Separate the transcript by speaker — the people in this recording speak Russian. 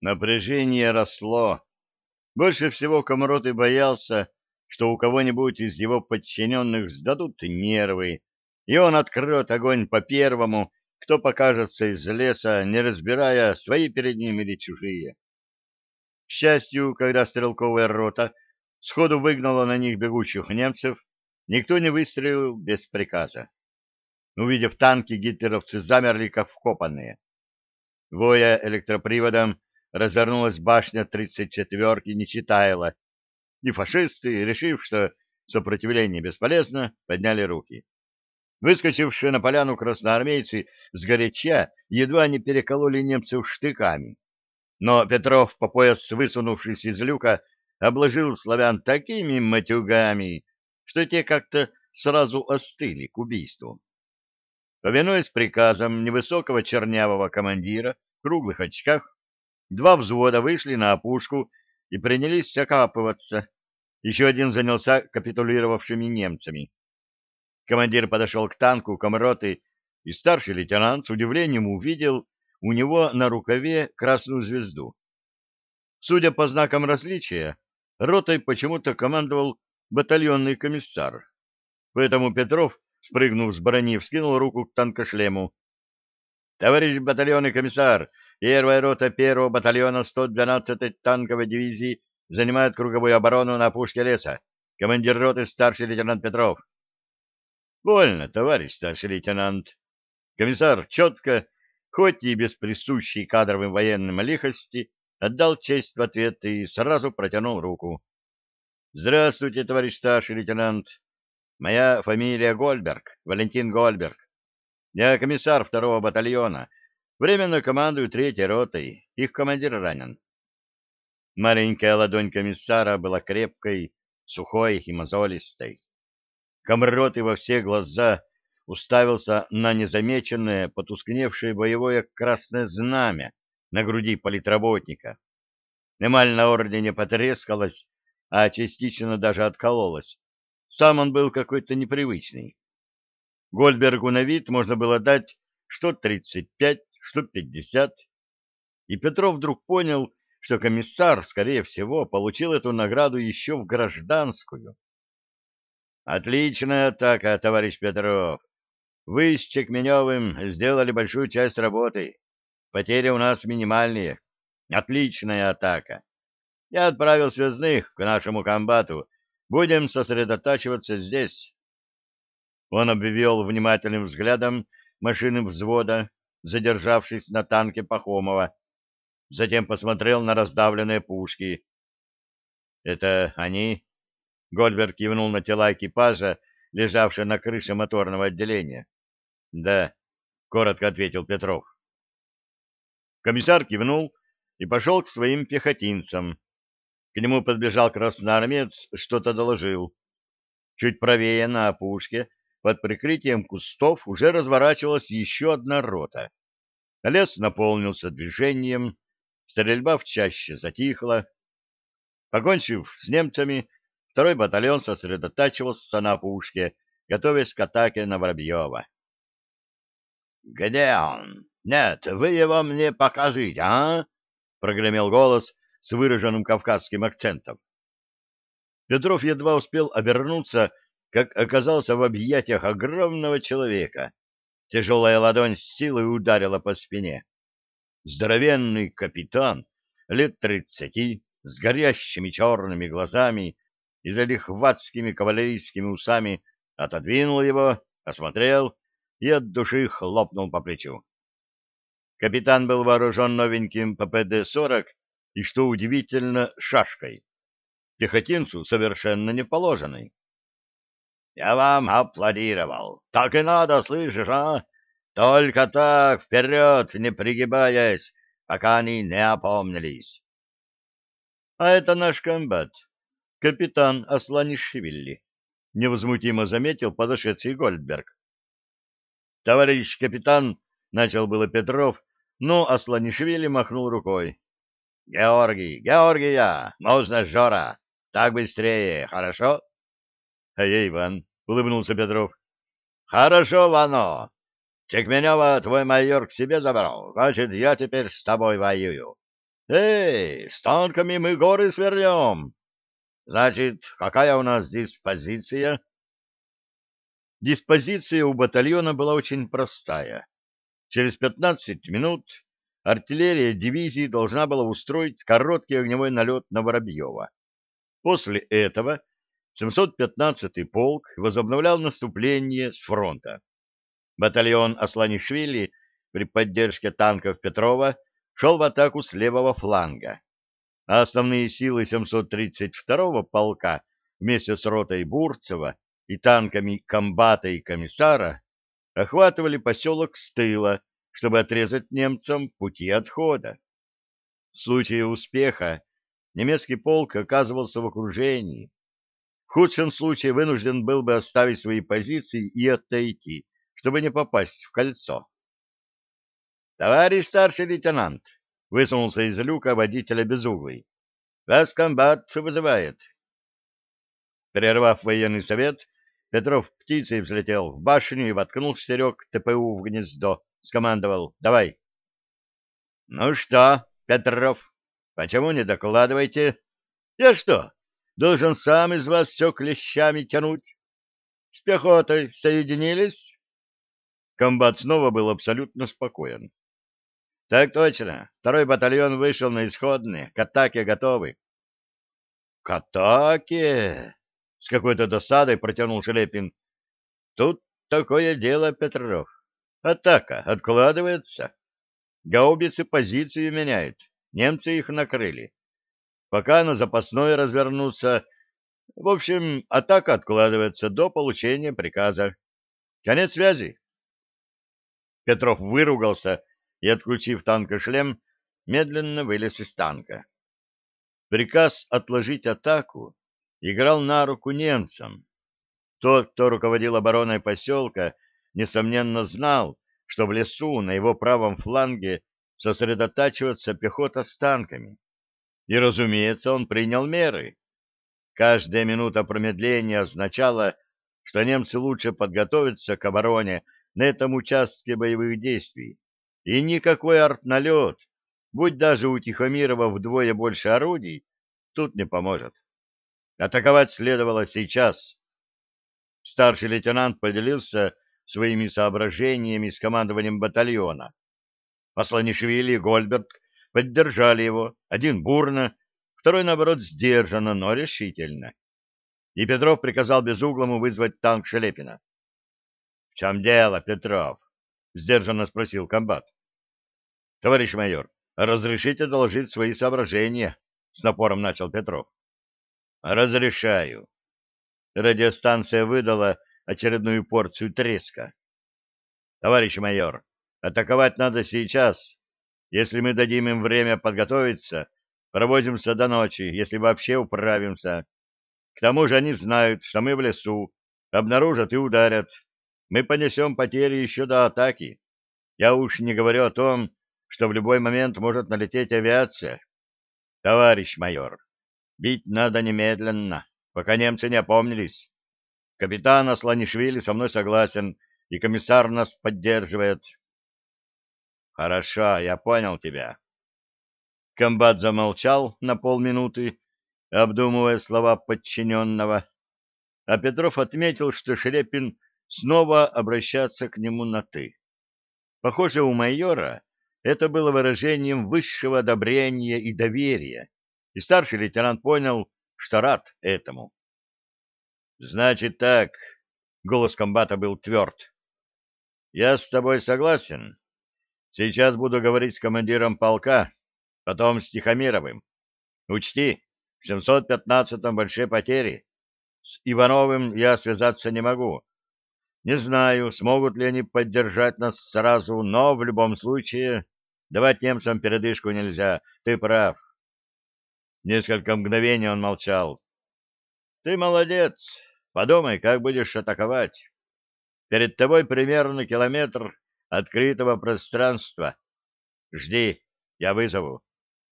Speaker 1: Напряжение росло. Больше всего Комрот и боялся, что у кого-нибудь из его подчиненных сдадут нервы, и он откроет огонь по первому, кто покажется из леса, не разбирая, свои перед ним или чужие. К счастью, когда стрелковая рота сходу выгнала на них бегущих немцев, никто не выстрелил без приказа. Увидев танки, гитлеровцы замерли, как вкопанные. Воя электроприводом, развернулась башня 34-ки Нечитайла, и фашисты, решив, что сопротивление бесполезно, подняли руки. Выскочившие на поляну красноармейцы сгоряча едва не перекололи немцев штыками. Но Петров, по пояс высунувшись из люка, обложил славян такими матюгами, что те как-то сразу остыли к убийству. Повинуясь приказам невысокого чернявого командира в круглых очках, два взвода вышли на опушку и принялись окапываться. Еще один занялся капитулировавшими немцами. Командир подошел к танку комроты, и старший лейтенант с удивлением увидел у него на рукаве красную звезду. Судя по знакам различия, ротой почему-то командовал батальонный комиссар. Поэтому Петров, спрыгнув с брони, вскинул руку к танкошлему. — Товарищ батальонный комиссар, первая рота первого батальона 112-й танковой дивизии занимает круговую оборону на опушке леса. Командир роты старший лейтенант Петров. — Вольно, товарищ старший лейтенант. Комиссар четко, хоть и без присущей кадровым военным лихости, отдал честь в ответ и сразу протянул руку. — Здравствуйте, товарищ старший лейтенант. Моя фамилия Гольберг, Валентин Гольберг. Я комиссар второго батальона. Временно командую третьей ротой. Их командир ранен. Маленькая ладонь комиссара была крепкой, сухой и мозолистой. Комрот во все глаза уставился на незамеченное, потускневшее боевое красное знамя на груди политработника. Эмаль на ордене потрескалась, а частично даже откололась. Сам он был какой-то непривычный. Гольдбергу на вид можно было дать что 35, что 50. И Петров вдруг понял, что комиссар, скорее всего, получил эту награду еще в гражданскую. Отличная атака, товарищ Петров. Вы с Чекменевым сделали большую часть работы. Потери у нас минимальные. Отличная атака. Я отправил связных к нашему комбату. Будем сосредотачиваться здесь. Он обвел внимательным взглядом машины взвода, задержавшись на танке Пахомова. Затем посмотрел на раздавленные пушки. — Это они? Гольберг кивнул на тела экипажа, лежавшие на крыше моторного отделения. — Да, — коротко ответил Петров. Комиссар кивнул и пошел к своим пехотинцам. К нему подбежал красноармец, что-то доложил. Чуть правее на опушке, под прикрытием кустов, уже разворачивалась еще одна рота. Лес наполнился движением, стрельба в чаще затихла. Покончив с немцами, Второй батальон сосредотачивался на пушке, готовясь к атаке на Воробьева. — Где он? Нет, вы его мне покажите, а? — прогремел голос с выраженным кавказским акцентом. Петров едва успел обернуться, как оказался в объятиях огромного человека. Тяжелая ладонь с силой ударила по спине. Здоровенный капитан, лет тридцати, с горящими черными глазами, и залихватскими кавалерийскими усами отодвинул его, осмотрел и от души хлопнул по плечу. Капитан был вооружен новеньким ППД-40 и, что удивительно, шашкой. Пехотинцу совершенно не положенной. — Я вам аплодировал. Так и надо, слышишь, а? Только так, вперед, не пригибаясь, пока они не опомнились. — А это наш комбат, капитан Асланишвили, — невозмутимо заметил подошедший Гольдберг. — Товарищ капитан, — начал было Петров, но Асланишвили махнул рукой. — Георгий, Георгия, можно Жора, так быстрее, хорошо? — А я Иван, — улыбнулся Петров. — Хорошо, Вано. Чекменева твой майор к себе забрал, значит, я теперь с тобой воюю. Эй, с танками мы горы свернем. Значит, какая у нас диспозиция? Диспозиция у батальона была очень простая. Через 15 минут артиллерия дивизии должна была устроить короткий огневой налет на Воробьева. После этого 715-й полк возобновлял наступление с фронта. Батальон Асланишвили при поддержке танков Петрова шел в атаку с левого фланга, а основные силы 732-го полка вместе с ротой Бурцева и танками комбата и комиссара охватывали поселок с тыла, чтобы отрезать немцам пути отхода. В случае успеха немецкий полк оказывался в окружении. В худшем случае вынужден был бы оставить свои позиции и отойти, чтобы не попасть в кольцо. «Товарищ старший лейтенант!» — высунулся из люка водителя безуглый. «Вас комбат вызывает». Прервав военный совет, Петров птицей взлетел в башню и воткнул штырек ТПУ в гнездо. Скомандовал «Давай». «Ну что, Петров, почему не докладываете? Я что, должен сам из вас все клещами тянуть? С пехотой соединились?» Комбат снова был абсолютно спокоен. — Так точно. Второй батальон вышел на исходные. К атаке готовы. — К атаке? — с какой-то досадой протянул Шелепин. — Тут такое дело, Петров. Атака откладывается. Гаубицы позицию меняют. Немцы их накрыли. Пока на запасной развернутся... В общем, атака откладывается до получения приказа. Конец связи. Петров выругался и, отключив танкошлем, медленно вылез из танка. Приказ отложить атаку играл на руку немцам. Тот, кто руководил обороной поселка, несомненно знал, что в лесу на его правом фланге сосредотачивается пехота с танками. И, разумеется, он принял меры. Каждая минута промедления означала, что немцы лучше подготовятся к обороне на этом участке боевых действий и никакой артналет, будь даже у Тихомирова вдвое больше орудий, тут не поможет. Атаковать следовало сейчас. Старший лейтенант поделился своими соображениями с командованием батальона. Посланишвили и Гольберг поддержали его, один бурно, второй, наоборот, сдержанно, но решительно. И Петров приказал Безуглому вызвать танк Шелепина. — В чем дело, Петров? — сдержанно спросил комбат. — Товарищ майор, разрешите доложить свои соображения? — с напором начал Петров. — Разрешаю. Радиостанция выдала очередную порцию треска. — Товарищ майор, атаковать надо сейчас. Если мы дадим им время подготовиться, провозимся до ночи, если вообще управимся. К тому же они знают, что мы в лесу, обнаружат и ударят. Мы понесем потери еще до атаки. Я уж не говорю о том, что в любой момент может налететь авиация. Товарищ майор, бить надо немедленно, пока немцы не опомнились. Капитан Асланишвили со мной согласен, и комиссар нас поддерживает. Хорошо, я понял тебя. Комбат замолчал на полминуты, обдумывая слова подчиненного, а Петров отметил, что Шрепин снова обращается к нему на «ты». Похоже, у майора это было выражением высшего одобрения и доверия, и старший лейтенант понял, что рад этому. «Значит так», — голос комбата был тверд, — «я с тобой согласен. Сейчас буду говорить с командиром полка, потом с Тихомировым. Учти, в 715-м большие потери. С Ивановым я связаться не могу. Не знаю, смогут ли они поддержать нас сразу, но в любом случае давать немцам передышку нельзя. Ты прав. Несколько мгновений он молчал. Ты молодец. Подумай, как будешь атаковать. Перед тобой примерно километр открытого пространства. Жди, я вызову.